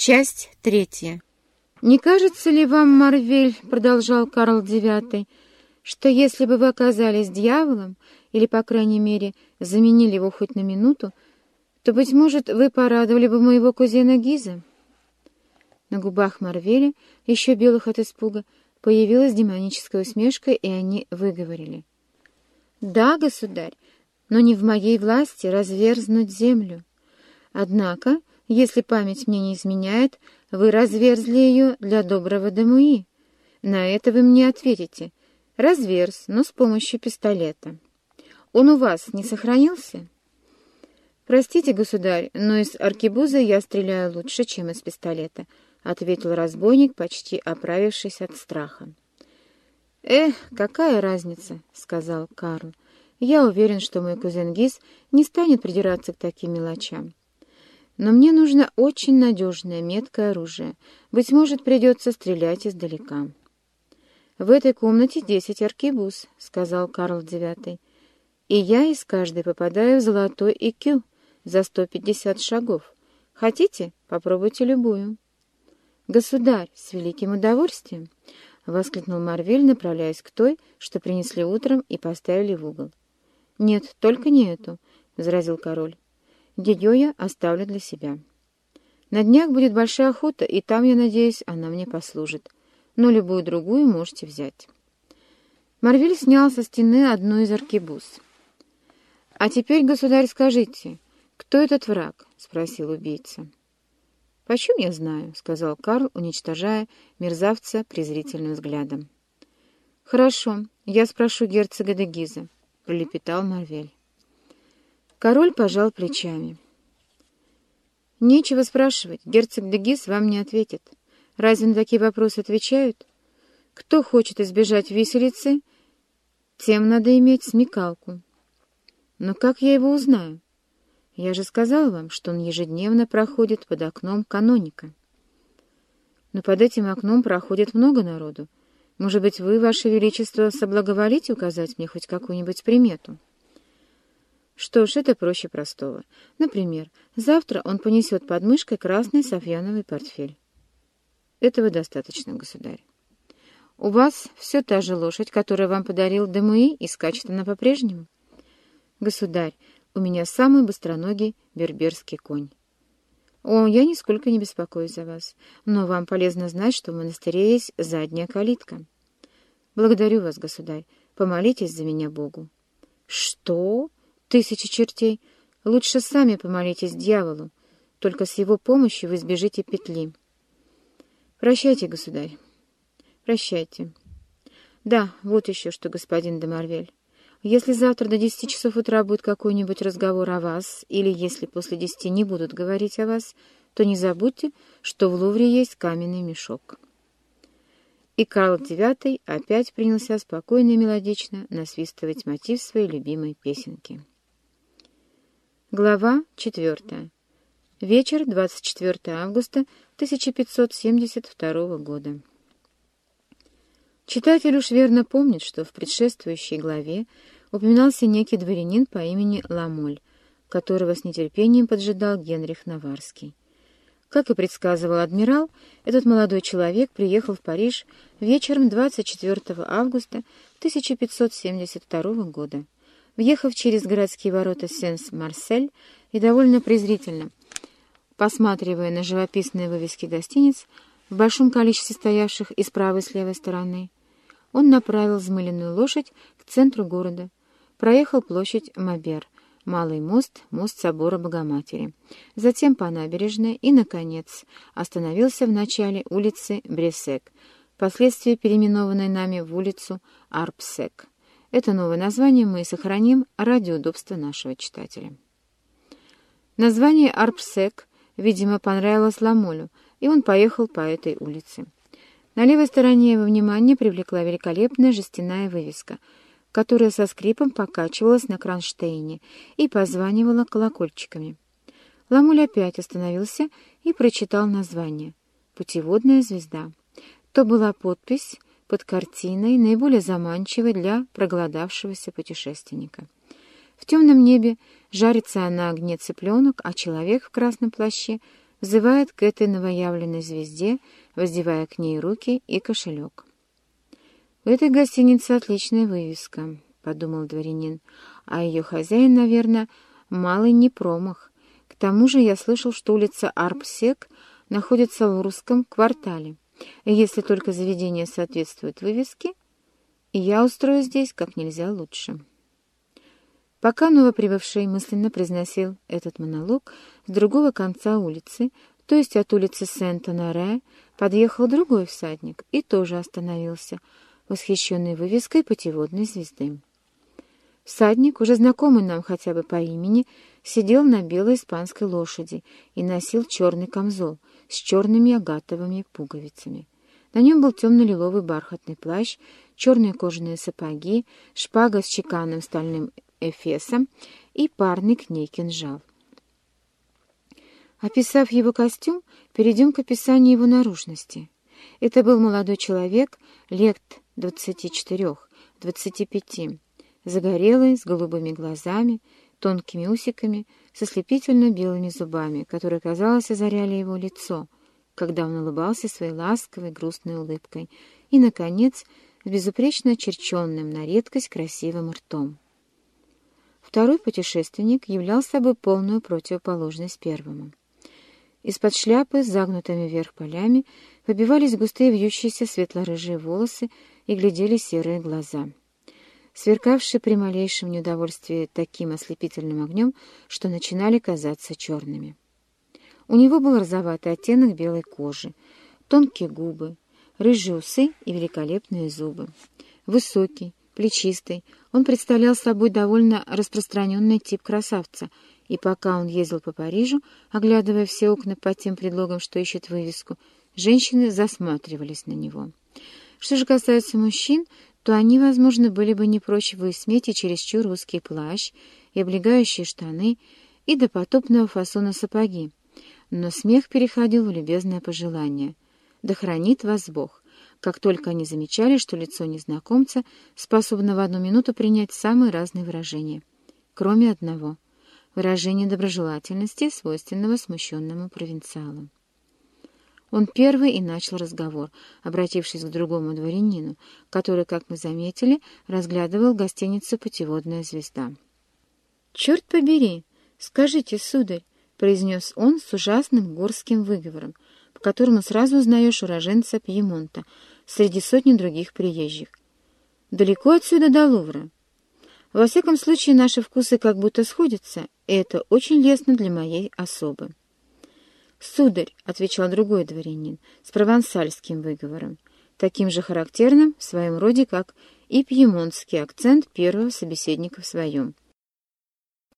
Часть третья. «Не кажется ли вам, Марвель, — продолжал Карл IX, — что если бы вы оказались дьяволом, или, по крайней мере, заменили его хоть на минуту, то, быть может, вы порадовали бы моего кузена Гиза?» На губах Марвеля, еще белых от испуга, появилась демоническая усмешка, и они выговорили. «Да, государь, но не в моей власти разверзнуть землю. Однако, если память мне не изменяет, вы разверзли ее для доброго Демуи. На это вы мне ответите. Разверз, но с помощью пистолета. Он у вас не сохранился? Простите, государь, но из аркебуза я стреляю лучше, чем из пистолета, — ответил разбойник, почти оправившись от страха. «Эх, какая разница?» — сказал Карл. «Я уверен, что мой кузен Гиз не станет придираться к таким мелочам. Но мне нужно очень надежное, меткое оружие. Быть может, придется стрелять издалека. «В этой комнате десять аркебуз», — сказал Карл IX. «И я из каждой попадаю в золотой икю за сто пятьдесят шагов. Хотите? Попробуйте любую». «Государь, с великим удовольствием!» — воскликнул Марвель, направляясь к той, что принесли утром и поставили в угол. «Нет, только не эту», — возразил король. Ее я оставлю для себя. На днях будет большая охота, и там, я надеюсь, она мне послужит. Но любую другую можете взять. Марвель снял со стены одну из аркебуз. «А теперь, государь, скажите, кто этот враг?» — спросил убийца. «Почем я знаю?» — сказал Карл, уничтожая мерзавца презрительным взглядом. «Хорошо, я спрошу герцога де Гиза», — пролепетал Марвель. Король пожал плечами. «Нечего спрашивать, герцог Дегис вам не ответит. Разве на такие вопросы отвечают? Кто хочет избежать виселицы, тем надо иметь смекалку. Но как я его узнаю? Я же сказал вам, что он ежедневно проходит под окном каноника. Но под этим окном проходит много народу. Может быть, вы, ваше величество, соблаговолите указать мне хоть какую-нибудь примету?» Что ж, это проще простого. Например, завтра он понесет под мышкой красный софьяновый портфель. Этого достаточно, государь. У вас все та же лошадь, которую вам подарил Демуи, и скачет она по-прежнему? Государь, у меня самый быстроногий берберский конь. О, я нисколько не беспокоюсь за вас, но вам полезно знать, что в монастыре есть задняя калитка. Благодарю вас, государь. Помолитесь за меня Богу. Что? Тысячи чертей! Лучше сами помолитесь дьяволу, только с его помощью вы избежите петли. Прощайте, государь. Прощайте. Да, вот еще что, господин де Марвель. Если завтра до десяти часов утра будет какой-нибудь разговор о вас, или если после десяти не будут говорить о вас, то не забудьте, что в Лувре есть каменный мешок. И Карл IX опять принялся спокойно и мелодично насвистывать мотив своей любимой песенки. Глава 4. Вечер 24 августа 1572 года. Читатель уж верно помнит, что в предшествующей главе упоминался некий дворянин по имени Ламоль, которого с нетерпением поджидал Генрих Наварский. Как и предсказывал адмирал, этот молодой человек приехал в Париж вечером 24 августа 1572 года. Въехав через городские ворота Сенс-Марсель и довольно презрительно, посматривая на живописные вывески гостиниц, в большом количестве стоявших и с правой и с левой стороны, он направил взмыленную лошадь к центру города, проехал площадь Мабер, Малый мост, мост собора Богоматери, затем по набережной и, наконец, остановился в начале улицы Бресек, впоследствии переименованной нами в улицу Арпсек. Это новое название мы сохраним ради удобства нашего читателя. Название «Арпсек», видимо, понравилось Ламолю, и он поехал по этой улице. На левой стороне его внимание привлекла великолепная жестяная вывеска, которая со скрипом покачивалась на кронштейне и позванивала колокольчиками. Ламуль опять остановился и прочитал название «Путеводная звезда». То была подпись под картиной, наиболее заманчивой для проголодавшегося путешественника. В темном небе жарится на огне цыпленок, а человек в красном плаще взывает к этой новоявленной звезде, воздевая к ней руки и кошелек. «У этой гостиницы отличная вывеска», — подумал дворянин, «а ее хозяин, наверное, малый не промах. К тому же я слышал, что улица Арпсек находится в русском квартале. Если только заведение соответствует вывеске, я устрою здесь как нельзя лучше». Пока новоприбывший мысленно произносил этот монолог, с другого конца улицы, то есть от улицы Сент-Оноре, подъехал другой всадник и тоже остановился, восхищенный вывеской путеводной звезды. Всадник, уже знакомый нам хотя бы по имени, сидел на белой испанской лошади и носил черный камзол с черными агатовыми пуговицами. На нем был темно-лиловый бархатный плащ, черные кожаные сапоги, шпага с чеканным стальным эфесом и парный к ней кинжал. Описав его костюм, перейдем к описанию его наружности. Это был молодой человек, лет 24-25, загорелый, с голубыми глазами, тонкими усиками, со слепительно белыми зубами, которые, казалось, озаряли его лицо, когда он улыбался своей ласковой, грустной улыбкой, и, наконец, с безупречно очерченным на редкость красивым ртом. Второй путешественник являл собой полную противоположность первому. Из-под шляпы с загнутыми вверх полями выбивались густые вьющиеся светло-рыжие волосы и глядели серые глаза, сверкавшие при малейшем неудовольствии таким ослепительным огнем, что начинали казаться черными. У него был розоватый оттенок белой кожи, тонкие губы, рыжие усы и великолепные зубы. Высокий, плечистый, он представлял собой довольно распространенный тип красавца — и пока он ездил по Парижу, оглядывая все окна под тем предлогом, что ищет вывеску, женщины засматривались на него. Что же касается мужчин, то они, возможно, были бы не прочь высмеять и чересчур русский плащ, и облегающие штаны, и до потопного фасона сапоги. Но смех переходил в любезное пожелание. «Да хранит вас Бог!» как только они замечали, что лицо незнакомца способно в одну минуту принять самые разные выражения, кроме одного — выражение доброжелательности, свойственного смущенному провинциалу. Он первый и начал разговор, обратившись к другому дворянину, который, как мы заметили, разглядывал гостиницу «Путеводная звезда». «Черт побери! Скажите, сударь!» — произнес он с ужасным горским выговором, по которому сразу узнаешь уроженца Пьемонта среди сотни других приезжих. «Далеко отсюда до Лувра?» Во всяком случае, наши вкусы как будто сходятся, и это очень лестно для моей особы. «Сударь», — отвечал другой дворянин с провансальским выговором, таким же характерным в своем роде, как и пьемонтский акцент первого собеседника в своем —